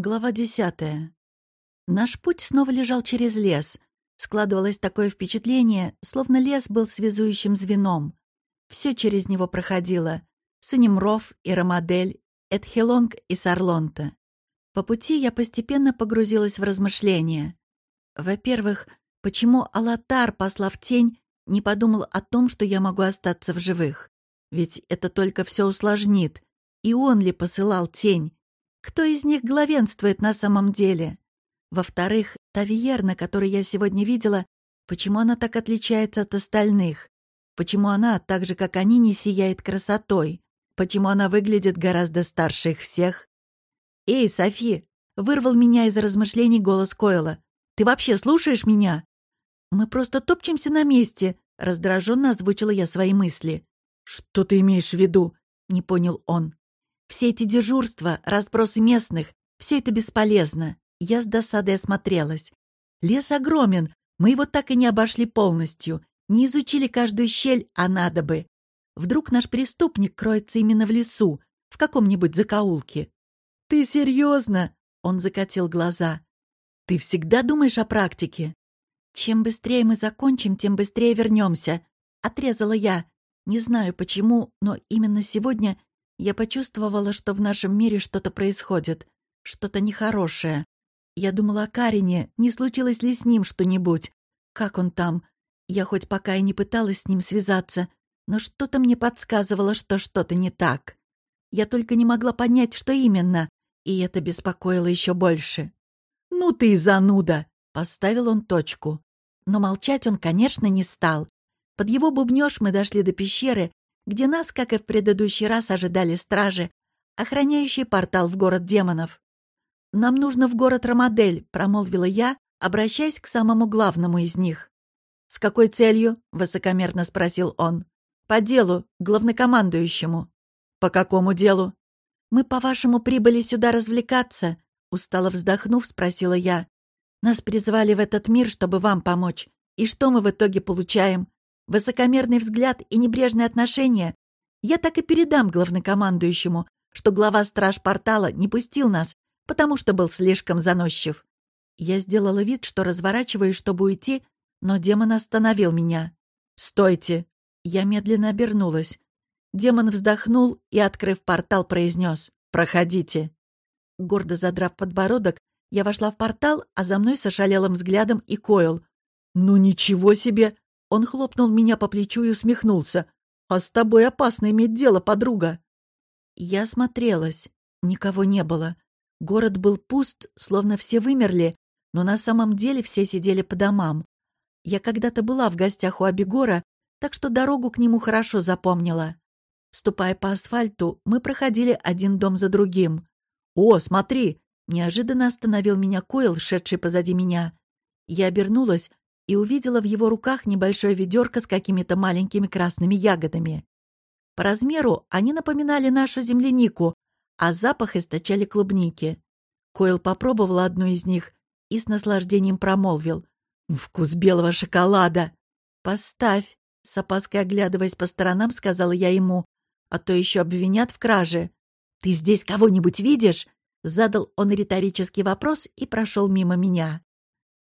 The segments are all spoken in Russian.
Глава десятая. Наш путь снова лежал через лес. Складывалось такое впечатление, словно лес был связующим звеном. Все через него проходило. Санемров и Рамадель, Эдхелонг и Сарлонта. По пути я постепенно погрузилась в размышления. Во-первых, почему Алатар, послав тень, не подумал о том, что я могу остаться в живых? Ведь это только все усложнит. И он ли посылал тень? Кто из них главенствует на самом деле? Во-вторых, та Виерна, которую я сегодня видела, почему она так отличается от остальных? Почему она, так же, как они, не сияет красотой? Почему она выглядит гораздо старше их всех? «Эй, Софи!» — вырвал меня из размышлений голос Койла. «Ты вообще слушаешь меня?» «Мы просто топчемся на месте», — раздраженно озвучила я свои мысли. «Что ты имеешь в виду?» — не понял он. Все эти дежурства, расспросы местных — все это бесполезно. Я с досадой осмотрелась. Лес огромен, мы его так и не обошли полностью, не изучили каждую щель, а надо бы. Вдруг наш преступник кроется именно в лесу, в каком-нибудь закоулке. «Ты серьезно?» — он закатил глаза. «Ты всегда думаешь о практике?» «Чем быстрее мы закончим, тем быстрее вернемся», — отрезала я. Не знаю почему, но именно сегодня я почувствовала, что в нашем мире что-то происходит, что-то нехорошее. Я думала о Карине, не случилось ли с ним что-нибудь. Как он там? Я хоть пока и не пыталась с ним связаться, но что-то мне подсказывало, что что-то не так. Я только не могла понять, что именно, и это беспокоило еще больше. «Ну ты и зануда!» — поставил он точку. Но молчать он, конечно, не стал. Под его бубнёж мы дошли до пещеры, где нас, как и в предыдущий раз, ожидали стражи, охраняющие портал в город демонов. «Нам нужно в город Рамадель», — промолвила я, обращаясь к самому главному из них. «С какой целью?» — высокомерно спросил он. «По делу, главнокомандующему». «По какому делу?» «Мы, по-вашему, прибыли сюда развлекаться?» Устало вздохнув, спросила я. «Нас призвали в этот мир, чтобы вам помочь. И что мы в итоге получаем? Высокомерный взгляд и небрежное отношение я так и передам главнокомандующему, что глава страж портала не пустил нас, потому что был слишком заносчив. Я сделала вид, что разворачиваюсь, чтобы уйти, но демон остановил меня. «Стойте!» Я медленно обернулась. Демон вздохнул и, открыв портал, произнес «Проходите». Гордо задрав подбородок, я вошла в портал, а за мной с ошалелым взглядом и Койл. «Ну ничего себе!» Он хлопнул меня по плечу и усмехнулся. «А с тобой опасно иметь дело, подруга!» Я смотрелась. Никого не было. Город был пуст, словно все вымерли, но на самом деле все сидели по домам. Я когда-то была в гостях у Абегора, так что дорогу к нему хорошо запомнила. Ступая по асфальту, мы проходили один дом за другим. «О, смотри!» — неожиданно остановил меня Койл, шедший позади меня. Я обернулась и увидела в его руках небольшое ведерко с какими-то маленькими красными ягодами. По размеру они напоминали нашу землянику, а запах источали клубники. Койл попробовал одну из них и с наслаждением промолвил. «Вкус белого шоколада!» «Поставь!» — с опаской оглядываясь по сторонам, сказала я ему, а то еще обвинят в краже. «Ты здесь кого-нибудь видишь?» — задал он риторический вопрос и прошел мимо меня.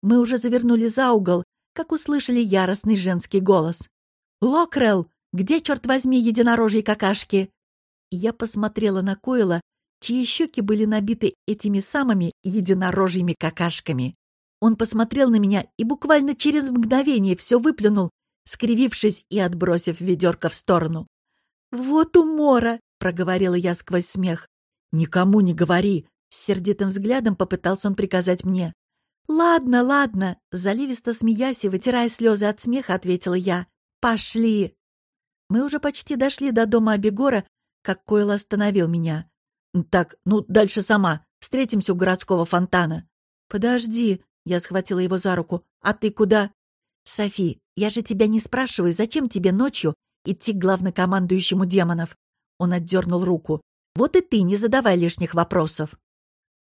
Мы уже завернули за угол, как услышали яростный женский голос. «Локрелл! Где, черт возьми, единорожьи какашки?» Я посмотрела на Койла, чьи щеки были набиты этими самыми единорожьими какашками. Он посмотрел на меня и буквально через мгновение все выплюнул, скривившись и отбросив ведерко в сторону. «Вот умора!» — проговорила я сквозь смех. «Никому не говори!» — с сердитым взглядом попытался он приказать мне. «Ладно, ладно», — заливисто смеясь и вытирая слезы от смеха, ответила я. «Пошли!» Мы уже почти дошли до дома Абегора, как Койл остановил меня. «Так, ну, дальше сама. Встретимся у городского фонтана». «Подожди», — я схватила его за руку. «А ты куда?» «Софи, я же тебя не спрашиваю, зачем тебе ночью идти к главнокомандующему демонов?» Он отдернул руку. «Вот и ты не задавай лишних вопросов».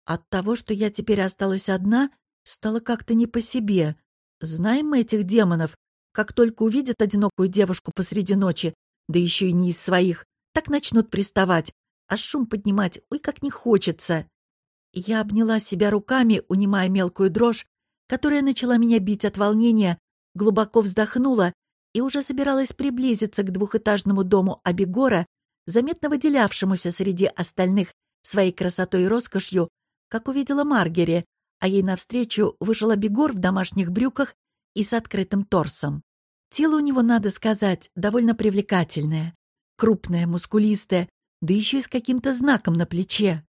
От того, что я теперь осталась одна, Стало как-то не по себе. Знаем мы этих демонов. Как только увидят одинокую девушку посреди ночи, да еще и не из своих, так начнут приставать, а шум поднимать, ой, как не хочется. Я обняла себя руками, унимая мелкую дрожь, которая начала меня бить от волнения, глубоко вздохнула и уже собиралась приблизиться к двухэтажному дому Абигора, заметно выделявшемуся среди остальных своей красотой и роскошью, как увидела Маргери, а ей навстречу вышел Абигор в домашних брюках и с открытым торсом. Тело у него, надо сказать, довольно привлекательное. Крупное, мускулистое, да еще и с каким-то знаком на плече.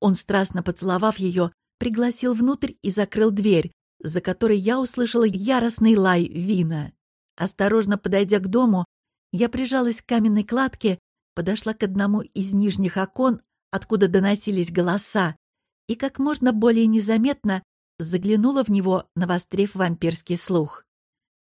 Он, страстно поцеловав ее, пригласил внутрь и закрыл дверь, за которой я услышала яростный лай вина. Осторожно подойдя к дому, я прижалась к каменной кладке, подошла к одному из нижних окон, откуда доносились голоса, и как можно более незаметно заглянула в него, навострив вампирский слух.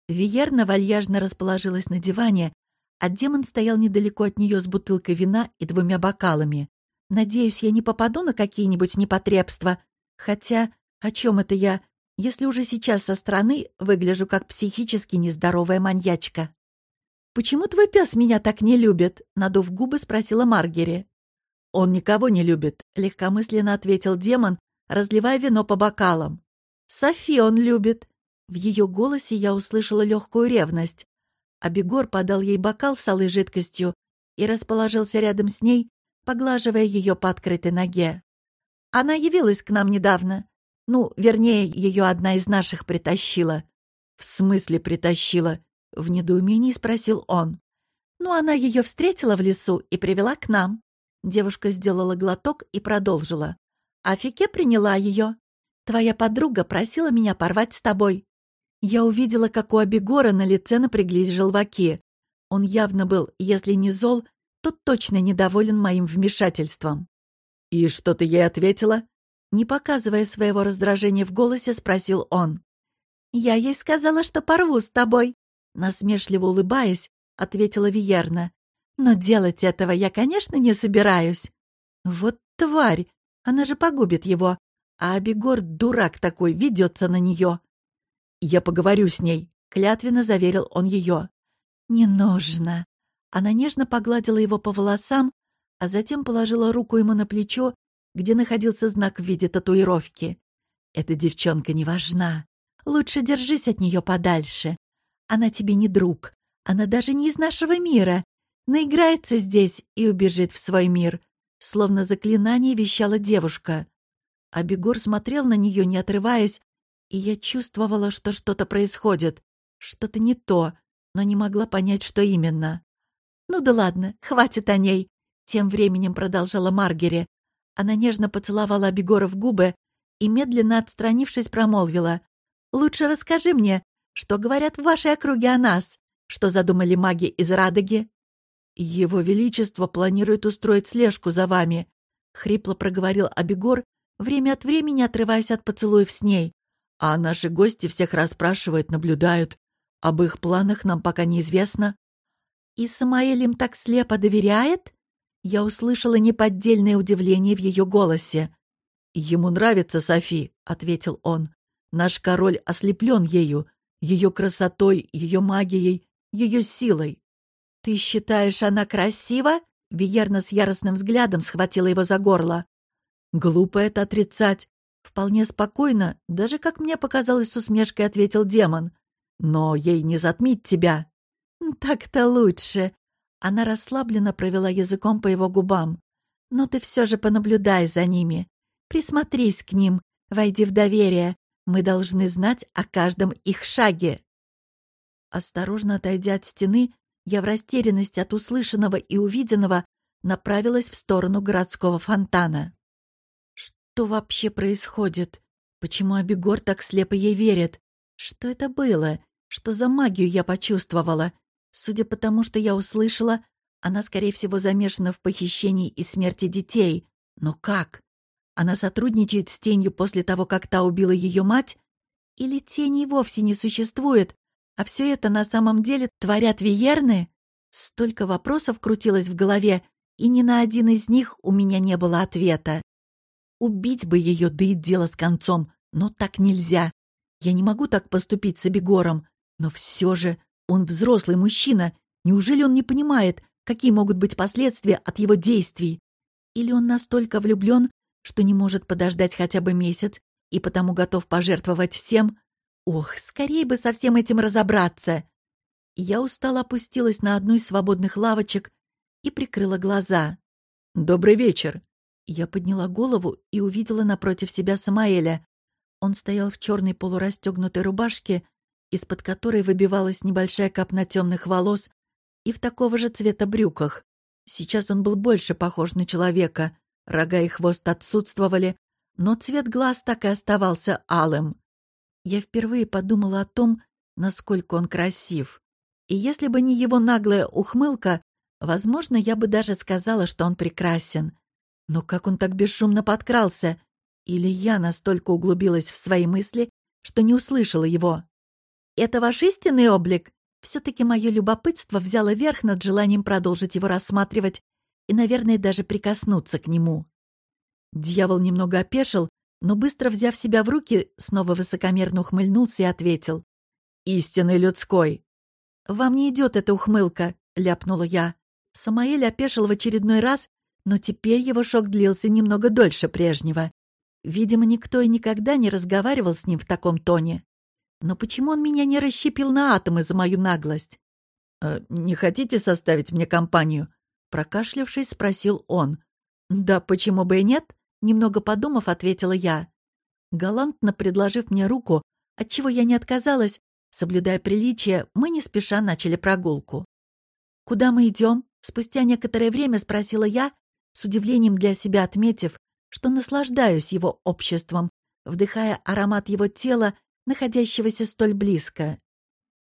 Виерна вальяжно расположилась на диване, а демон стоял недалеко от нее с бутылкой вина и двумя бокалами. Надеюсь, я не попаду на какие-нибудь непотребства. Хотя, о чем это я, если уже сейчас со стороны выгляжу как психически нездоровая маньячка? «Почему твой пес меня так не любит?» — надув губы, спросила Маргери. «Он никого не любит», — легкомысленно ответил демон, разливая вино по бокалам. «Софи он любит». В ее голосе я услышала легкую ревность. Абегор подал ей бокал с алой жидкостью и расположился рядом с ней, поглаживая ее по открытой ноге. «Она явилась к нам недавно. Ну, вернее, ее одна из наших притащила». «В смысле притащила?» — в недоумении спросил он. «Ну, она ее встретила в лесу и привела к нам». Девушка сделала глоток и продолжила. «Афике приняла ее. Твоя подруга просила меня порвать с тобой. Я увидела, как у Абегора на лице напряглись желваки. Он явно был, если не зол, то точно недоволен моим вмешательством. «И что ты ей ответила?» Не показывая своего раздражения в голосе, спросил он. «Я ей сказала, что порву с тобой», насмешливо улыбаясь, ответила Виерна. «Но делать этого я, конечно, не собираюсь». «Вот тварь! Она же погубит его. А Абегор, дурак такой, ведется на нее. «Я поговорю с ней», — клятвенно заверил он ее. «Не нужно». Она нежно погладила его по волосам, а затем положила руку ему на плечо, где находился знак в виде татуировки. «Эта девчонка не важна. Лучше держись от нее подальше. Она тебе не друг. Она даже не из нашего мира. Наиграется здесь и убежит в свой мир», словно заклинание вещала девушка. А Бегор смотрел на нее, не отрываясь, и я чувствовала, что что-то происходит, что-то не то, но не могла понять, что именно. «Ну да ладно, хватит о ней», — тем временем продолжала Маргери. Она нежно поцеловала Абегора в губы и, медленно отстранившись, промолвила. «Лучше расскажи мне, что говорят в вашей округе о нас, что задумали маги из Радоги?» «Его Величество планирует устроить слежку за вами», — хрипло проговорил Абегор, время от времени отрываясь от поцелуев с ней. А наши гости всех расспрашивают, наблюдают. Об их планах нам пока неизвестно. И Самаэль им так слепо доверяет? Я услышала неподдельное удивление в ее голосе. «Ему нравится Софи», — ответил он. «Наш король ослеплен ею, ее красотой, ее магией, ее силой». «Ты считаешь, она красива?» Виерна с яростным взглядом схватила его за горло. «Глупо это отрицать. Вполне спокойно, даже, как мне показалось, с усмешкой ответил демон. «Но ей не затмить тебя». «Так-то лучше». Она расслабленно провела языком по его губам. «Но ты все же понаблюдай за ними. Присмотрись к ним, войди в доверие. Мы должны знать о каждом их шаге». Осторожно отойдя от стены, я в растерянности от услышанного и увиденного направилась в сторону городского фонтана. Что вообще происходит? Почему Абегор так слепо ей верит? Что это было? Что за магию я почувствовала? Судя по тому, что я услышала, она, скорее всего, замешана в похищении и смерти детей. Но как? Она сотрудничает с тенью после того, как та убила ее мать? Или тени вовсе не существует, а все это на самом деле творят виерны? Столько вопросов крутилось в голове, и ни на один из них у меня не было ответа. Убить бы ее, да и дело с концом, но так нельзя. Я не могу так поступить с Абегором, но все же он взрослый мужчина. Неужели он не понимает, какие могут быть последствия от его действий? Или он настолько влюблен, что не может подождать хотя бы месяц и потому готов пожертвовать всем? Ох, скорее бы со всем этим разобраться. Я устало опустилась на одну из свободных лавочек и прикрыла глаза. «Добрый вечер!» Я подняла голову и увидела напротив себя Самаэля. Он стоял в черной полурастегнутой рубашке, из-под которой выбивалась небольшая капна темных волос, и в такого же цвета брюках. Сейчас он был больше похож на человека. Рога и хвост отсутствовали, но цвет глаз так и оставался алым. Я впервые подумала о том, насколько он красив. И если бы не его наглая ухмылка, возможно, я бы даже сказала, что он прекрасен. Но как он так бесшумно подкрался? Или я настолько углубилась в свои мысли, что не услышала его? «Это ваш истинный облик?» Все-таки мое любопытство взяло верх над желанием продолжить его рассматривать и, наверное, даже прикоснуться к нему. Дьявол немного опешил, но быстро взяв себя в руки, снова высокомерно ухмыльнулся и ответил. «Истинный людской!» «Вам не идет эта ухмылка», — ляпнула я. Самаэль опешил в очередной раз, но теперь его шок длился немного дольше прежнего. Видимо, никто и никогда не разговаривал с ним в таком тоне. Но почему он меня не расщепил на атомы за мою наглость? «Э, «Не хотите составить мне компанию?» Прокашлявшись, спросил он. «Да почему бы и нет?» Немного подумав, ответила я. Галантно предложив мне руку, отчего я не отказалась, соблюдая приличие, мы не спеша начали прогулку. «Куда мы идем?» Спустя некоторое время спросила я, с удивлением для себя отметив, что наслаждаюсь его обществом, вдыхая аромат его тела находящегося столь близко.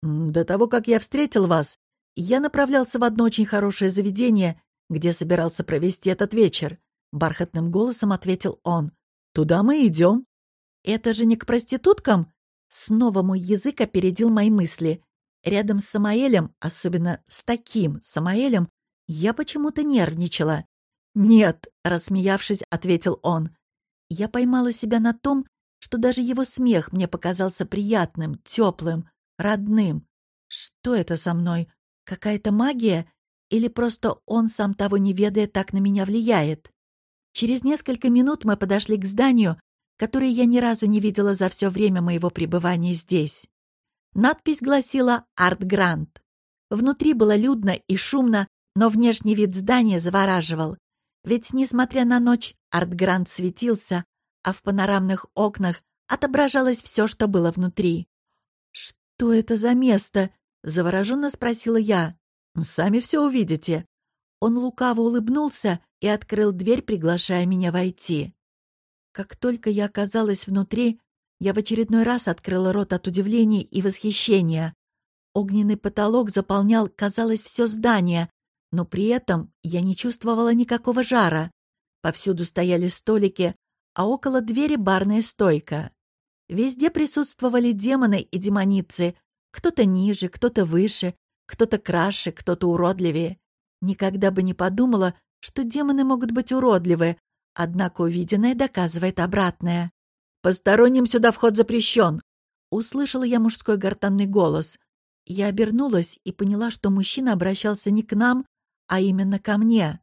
«До того, как я встретил вас, я направлялся в одно очень хорошее заведение, где собирался провести этот вечер», — бархатным голосом ответил он. «Туда мы идем». «Это же не к проституткам?» Снова мой язык опередил мои мысли. Рядом с Самаэлем, особенно с таким Самаэлем, я почему-то нервничала. «Нет», — рассмеявшись, ответил он. Я поймала себя на том, что даже его смех мне показался приятным, теплым, родным. Что это со мной? Какая-то магия? Или просто он, сам того не ведая, так на меня влияет? Через несколько минут мы подошли к зданию, которое я ни разу не видела за все время моего пребывания здесь. Надпись гласила «Арт Грант». Внутри было людно и шумно, но внешний вид здания завораживал. Ведь, несмотря на ночь, Арт Грант светился, а в панорамных окнах отображалось все, что было внутри. «Что это за место?» — завороженно спросила я. «Сами все увидите». Он лукаво улыбнулся и открыл дверь, приглашая меня войти. Как только я оказалась внутри, я в очередной раз открыла рот от удивления и восхищения. Огненный потолок заполнял, казалось, все здание, но при этом я не чувствовала никакого жара. Повсюду стояли столики, а около двери барная стойка. Везде присутствовали демоны и демоницы, кто-то ниже, кто-то выше, кто-то краше, кто-то уродливее. Никогда бы не подумала, что демоны могут быть уродливы, однако увиденное доказывает обратное. «Посторонним сюда вход запрещен!» Услышала я мужской гортанный голос. Я обернулась и поняла, что мужчина обращался не к нам, а именно ко мне.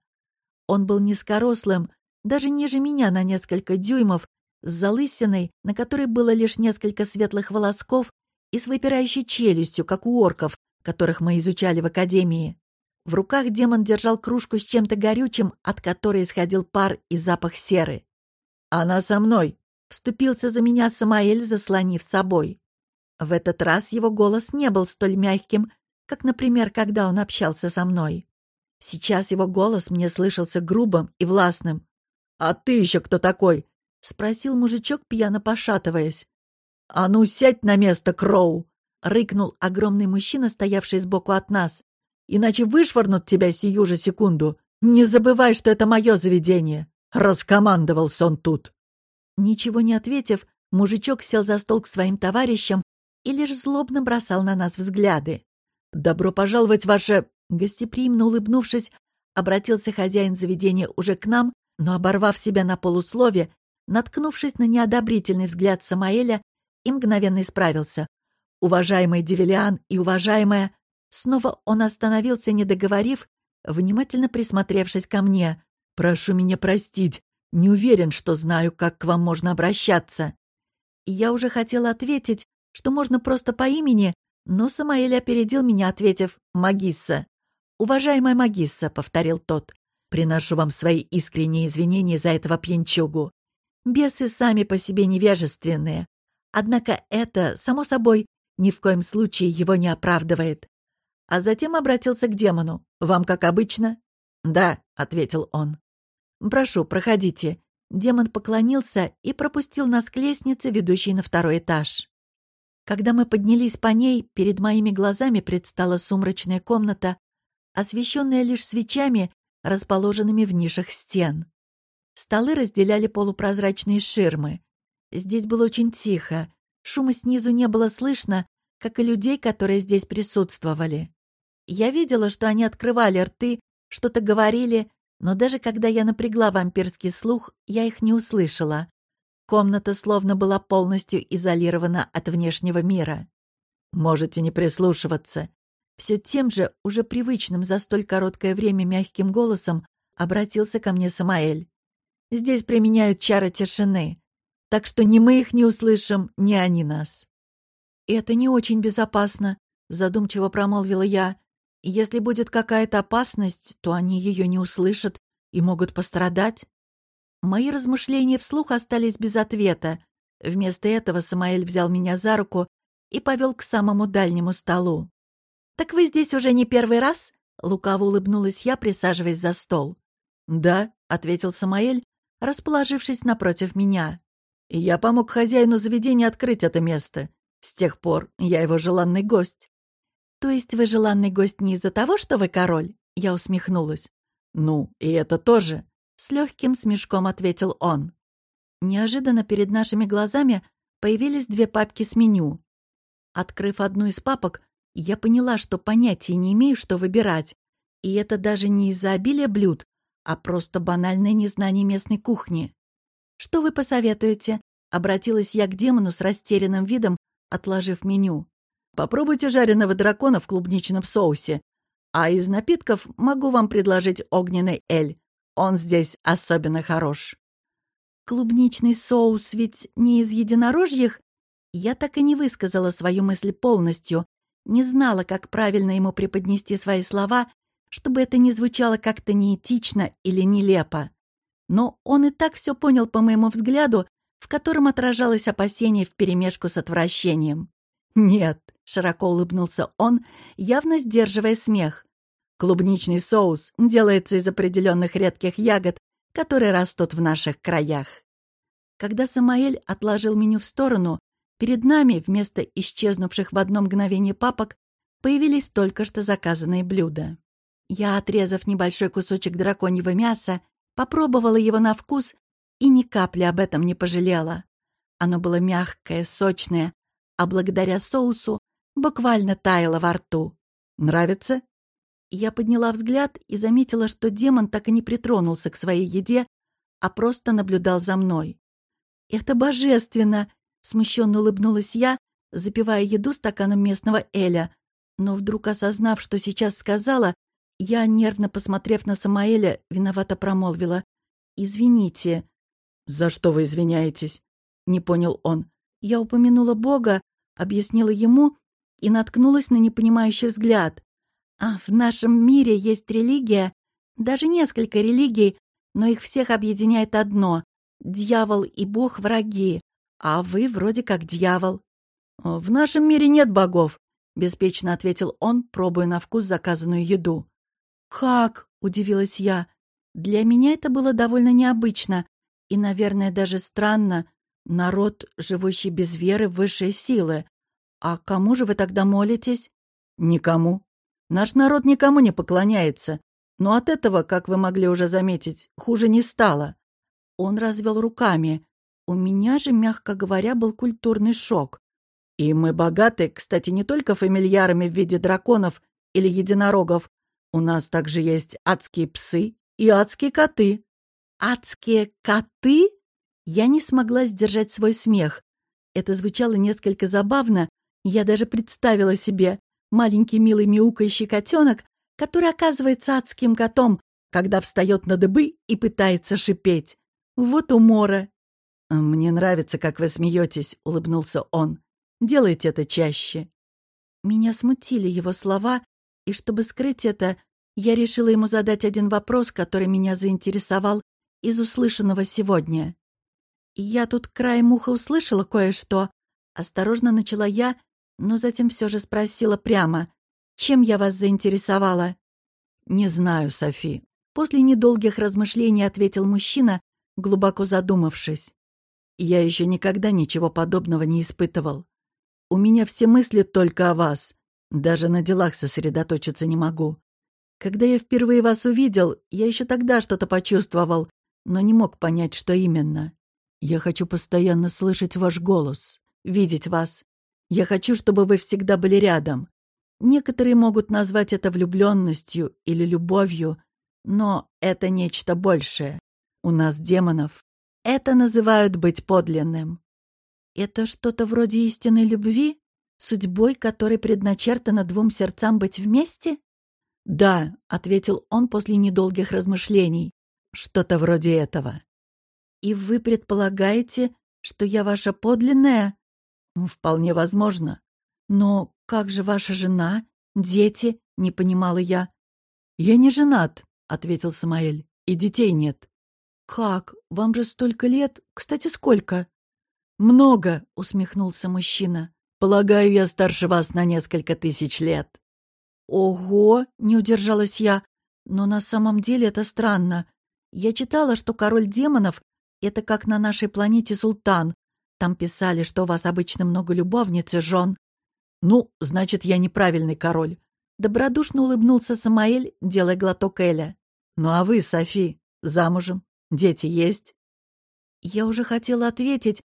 Он был низкорослым, даже ниже меня на несколько дюймов, с залысиной, на которой было лишь несколько светлых волосков и с выпирающей челюстью, как у орков, которых мы изучали в академии. В руках демон держал кружку с чем-то горючим, от которой исходил пар и запах серы. «Она со мной!» — вступился за меня Самаэль, заслонив собой. В этот раз его голос не был столь мягким, как, например, когда он общался со мной. Сейчас его голос мне слышался грубым и властным. «А ты еще кто такой?» — спросил мужичок, пьяно пошатываясь. «А ну, сядь на место, Кроу!» — рыкнул огромный мужчина, стоявший сбоку от нас. «Иначе вышвырнут тебя сию же секунду. Не забывай, что это мое заведение!» — раскомандовался он тут. Ничего не ответив, мужичок сел за стол к своим товарищам и лишь злобно бросал на нас взгляды. «Добро пожаловать, ваше...» Гостеприимно улыбнувшись, обратился хозяин заведения уже к нам но, оборвав себя на полуслове, наткнувшись на неодобрительный взгляд Самаэля, и мгновенно исправился. «Уважаемый Девелиан и уважаемая...» Снова он остановился, не договорив, внимательно присмотревшись ко мне. «Прошу меня простить. Не уверен, что знаю, как к вам можно обращаться». Я уже хотела ответить, что можно просто по имени, но Самаэль опередил меня, ответив «Магисса». «Уважаемая Магисса», — повторил тот, — «приношу вам свои искренние извинения за этого пьянчугу. Бесы сами по себе невежественные. Однако это, само собой, ни в коем случае его не оправдывает. А затем обратился к демону. «Вам как обычно?» «Да», — ответил он. «Прошу, проходите». Демон поклонился и пропустил нас к лестнице, ведущей на второй этаж. Когда мы поднялись по ней, перед моими глазами предстала сумрачная комната, освещенная лишь свечами, расположенными в нишах стен. Столы разделяли полупрозрачные ширмы. Здесь было очень тихо, шума снизу не было слышно, как и людей, которые здесь присутствовали. Я видела, что они открывали рты, что-то говорили, но даже когда я напрягла вампирский слух, я их не услышала. Комната словно была полностью изолирована от внешнего мира. Можете не прислушиваться. Все тем же, уже привычным за столь короткое время мягким голосом, обратился ко мне Самаэль. Здесь применяют чары тишины, так что ни мы их не услышим, ни они нас. «Это не очень безопасно», — задумчиво промолвила я. «Если будет какая-то опасность, то они ее не услышат и могут пострадать». Мои размышления вслух остались без ответа. Вместо этого Самаэль взял меня за руку и повел к самому дальнему столу. «Так вы здесь уже не первый раз?» — лукаво улыбнулась я, присаживаясь за стол. «Да», — ответил Самаэль, расположившись напротив меня. «Я помог хозяину заведения открыть это место. С тех пор я его желанный гость». «То есть вы желанный гость не из-за того, что вы король?» Я усмехнулась. «Ну, и это тоже», — с легким смешком ответил он. Неожиданно перед нашими глазами появились две папки с меню. Открыв одну из папок, я поняла, что понятия не имею, что выбирать. И это даже не из-за обилия блюд, а просто банальное незнание местной кухни. «Что вы посоветуете?» — обратилась я к демону с растерянным видом, отложив меню. «Попробуйте жареного дракона в клубничном соусе. А из напитков могу вам предложить огненный эль. Он здесь особенно хорош». «Клубничный соус ведь не из единорожьих?» Я так и не высказала свою мысль полностью, не знала, как правильно ему преподнести свои слова, чтобы это не звучало как-то неэтично или нелепо. Но он и так все понял по моему взгляду, в котором отражалось опасение вперемешку с отвращением. «Нет», — широко улыбнулся он, явно сдерживая смех. «Клубничный соус делается из определенных редких ягод, которые растут в наших краях». Когда Самаэль отложил меню в сторону, перед нами вместо исчезнувших в одно мгновение папок появились только что заказанные блюда. Я, отрезав небольшой кусочек драконьего мяса, попробовала его на вкус и ни капли об этом не пожалела. Оно было мягкое, сочное, а благодаря соусу буквально таяло во рту. «Нравится?» Я подняла взгляд и заметила, что демон так и не притронулся к своей еде, а просто наблюдал за мной. «Это божественно!» — смущенно улыбнулась я, запивая еду стаканом местного эля, но вдруг осознав, что сейчас сказала, я, нервно посмотрев на Самаэля, виновато промолвила. «Извините». «За что вы извиняетесь?» — не понял он. Я упомянула Бога, объяснила ему и наткнулась на непонимающий взгляд. «А в нашем мире есть религия, даже несколько религий, но их всех объединяет одно — дьявол и бог враги, а вы вроде как дьявол». «В нашем мире нет богов», — беспечно ответил он, пробуя на вкус заказанную еду. «Как?» — удивилась я. Для меня это было довольно необычно и, наверное, даже странно. Народ, живущий без веры в высшие силы. А кому же вы тогда молитесь? Никому. Наш народ никому не поклоняется. Но от этого, как вы могли уже заметить, хуже не стало. Он развел руками. У меня же, мягко говоря, был культурный шок. И мы богаты, кстати, не только фамильярами в виде драконов или единорогов. У нас также есть адские псы и адские коты. Адские коты? Я не смогла сдержать свой смех. Это звучало несколько забавно, я даже представила себе маленький милый мяукающий котенок, который оказывается адским котом, когда встает на дыбы и пытается шипеть. Вот умора. «Мне нравится, как вы смеетесь», — улыбнулся он. «Делайте это чаще». Меня смутили его слова, и чтобы скрыть это, я решила ему задать один вопрос, который меня заинтересовал из услышанного сегодня. И я тут краем уха услышала кое-что. Осторожно начала я, но затем все же спросила прямо, чем я вас заинтересовала? «Не знаю, Софи», — после недолгих размышлений ответил мужчина, глубоко задумавшись. «Я еще никогда ничего подобного не испытывал. У меня все мысли только о вас. Даже на делах сосредоточиться не могу. Когда я впервые вас увидел, я еще тогда что-то почувствовал, но не мог понять, что именно. Я хочу постоянно слышать ваш голос, видеть вас. Я хочу, чтобы вы всегда были рядом. Некоторые могут назвать это влюбленностью или любовью, но это нечто большее. У нас, демонов, это называют быть подлинным. Это что-то вроде истинной любви? Судьбой, которой предначертано двум сердцам быть вместе? «Да», — ответил он после недолгих размышлений, — «что-то вроде этого». «И вы предполагаете, что я ваша подлинная?» «Вполне возможно. Но как же ваша жена? Дети?» — не понимала я. «Я не женат», — ответил Самаэль, — «и детей нет». «Как? Вам же столько лет. Кстати, сколько?» «Много», — усмехнулся мужчина. «Полагаю, я старше вас на несколько тысяч лет». «Ого!» — не удержалась я. «Но на самом деле это странно. Я читала, что король демонов — это как на нашей планете султан. Там писали, что у вас обычно много любовниц и жен. «Ну, значит, я неправильный король». Добродушно улыбнулся Самаэль, делая глоток Эля. «Ну а вы, Софи, замужем? Дети есть?» Я уже хотела ответить,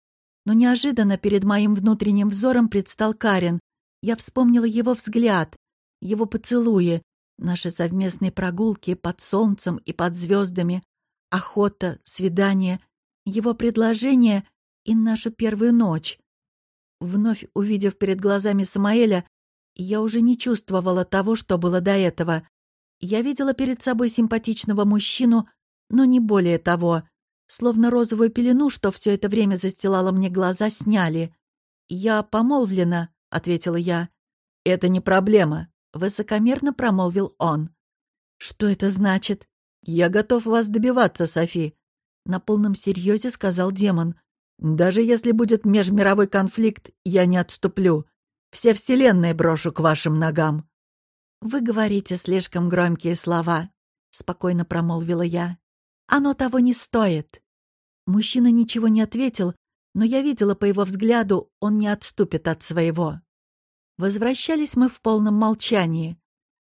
но неожиданно перед моим внутренним взором предстал Карен. Я вспомнила его взгляд, его поцелуи, наши совместные прогулки под солнцем и под звездами, охота, свидание, его предложение и нашу первую ночь. Вновь увидев перед глазами Самаэля, я уже не чувствовала того, что было до этого. Я видела перед собой симпатичного мужчину, но не более того. Словно розовую пелену, что все это время застилало мне глаза, сняли. «Я помолвлена», — ответила я. «Это не проблема», — высокомерно промолвил он. «Что это значит?» «Я готов вас добиваться, Софи», — на полном серьезе сказал демон. Даже если будет межмировой конфликт, я не отступлю. Все вселенные брошу к вашим ногам». «Вы говорите слишком громкие слова», — спокойно промолвила я. «Оно того не стоит». Мужчина ничего не ответил, но я видела по его взгляду, он не отступит от своего. Возвращались мы в полном молчании.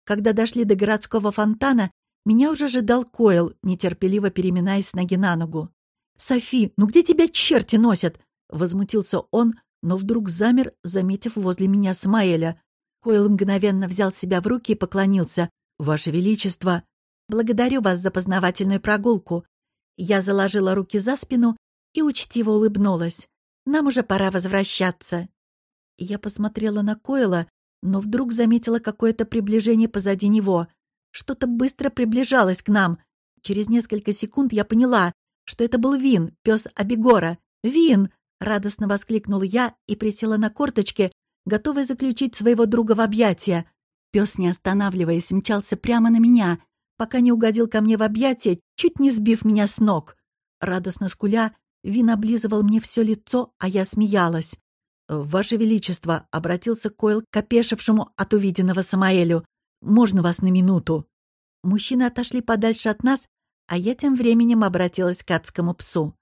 Когда дошли до городского фонтана, меня уже ожидал Койл, нетерпеливо переминаясь ноги на ногу. «Софи, ну где тебя черти носят?» — возмутился он, но вдруг замер, заметив возле меня Самаэля. Койл мгновенно взял себя в руки и поклонился. «Ваше Величество, благодарю вас за познавательную прогулку». Я заложила руки за спину и учтиво улыбнулась. «Нам уже пора возвращаться». Я посмотрела на Койла, но вдруг заметила какое-то приближение позади него. Что-то быстро приближалось к нам. Через несколько секунд я поняла, что это был Вин, пес Абигора. «Вин!» — радостно воскликнул я и присела на корточки, готовая заключить своего друга в объятия. Пес, не останавливаясь, мчался прямо на меня, пока не угодил ко мне в объятия, чуть не сбив меня с ног. Радостно скуля, Вин облизывал мне все лицо, а я смеялась. «Ваше Величество!» — обратился Койл к опешившему от увиденного Самаэлю. «Можно вас на минуту?» Мужчины отошли подальше от нас, а я тем временем обратилась к адскому псу.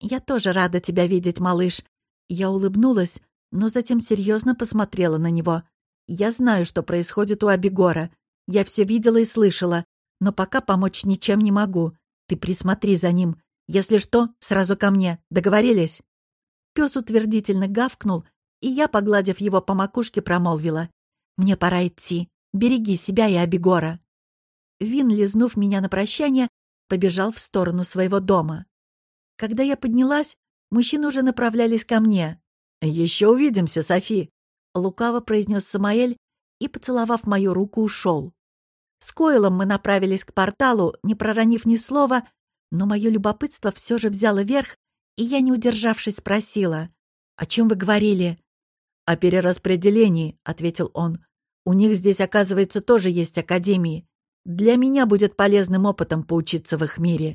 «Я тоже рада тебя видеть, малыш». Я улыбнулась, но затем серьезно посмотрела на него. «Я знаю, что происходит у Абигора. Я все видела и слышала, но пока помочь ничем не могу. Ты присмотри за ним. Если что, сразу ко мне. Договорились?» Пес утвердительно гавкнул, и я, погладив его по макушке, промолвила. «Мне пора идти. Береги себя и Абигора». Вин, лизнув меня на прощание, побежал в сторону своего дома. Когда я поднялась, мужчины уже направлялись ко мне. «Еще увидимся, Софи!» — лукаво произнес Самаэль и, поцеловав мою руку, ушел. С Койлом мы направились к порталу, не проронив ни слова, Но мое любопытство все же взяло верх, и я, не удержавшись, спросила. «О чем вы говорили?» «О перераспределении», — ответил он. «У них здесь, оказывается, тоже есть академии. Для меня будет полезным опытом поучиться в их мире».